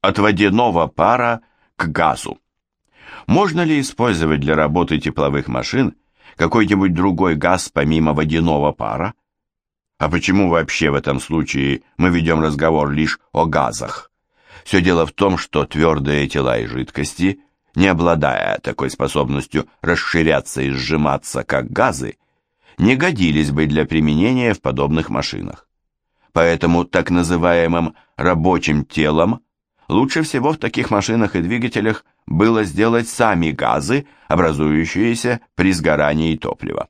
от водяного пара к газу. Можно ли использовать для работы тепловых машин какой-нибудь другой газ помимо водяного пара? А почему вообще в этом случае мы ведем разговор лишь о газах? Все дело в том, что твердые тела и жидкости, не обладая такой способностью расширяться и сжиматься, как газы, не годились бы для применения в подобных машинах. Поэтому так называемым рабочим телом лучше всего в таких машинах и двигателях было сделать сами газы, образующиеся при сгорании топлива.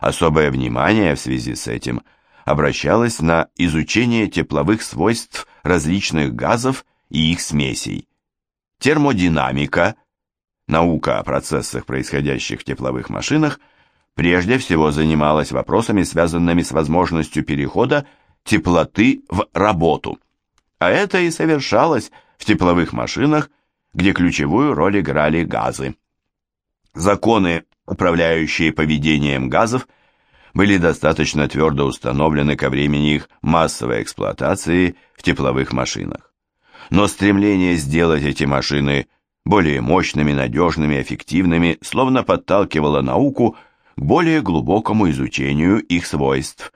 Особое внимание в связи с этим обращалось на изучение тепловых свойств различных газов и их смесей. Термодинамика, наука о процессах, происходящих в тепловых машинах, прежде всего занималась вопросами, связанными с возможностью перехода теплоты в работу. А это и совершалось в тепловых машинах, где ключевую роль играли газы. Законы, управляющие поведением газов, были достаточно твердо установлены ко времени их массовой эксплуатации в тепловых машинах. Но стремление сделать эти машины более мощными, надежными, эффективными, словно подталкивало науку к более глубокому изучению их свойств.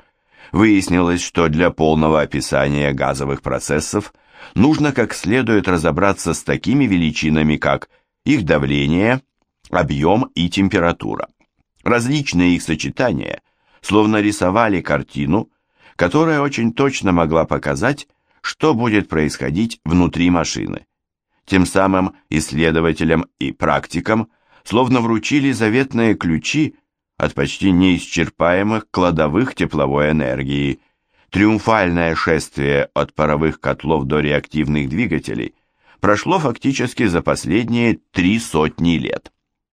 Выяснилось, что для полного описания газовых процессов нужно как следует разобраться с такими величинами, как их давление, объем и температура. Различные их сочетания словно рисовали картину, которая очень точно могла показать, что будет происходить внутри машины. Тем самым исследователям и практикам словно вручили заветные ключи от почти неисчерпаемых кладовых тепловой энергии. Триумфальное шествие от паровых котлов до реактивных двигателей прошло фактически за последние три сотни лет.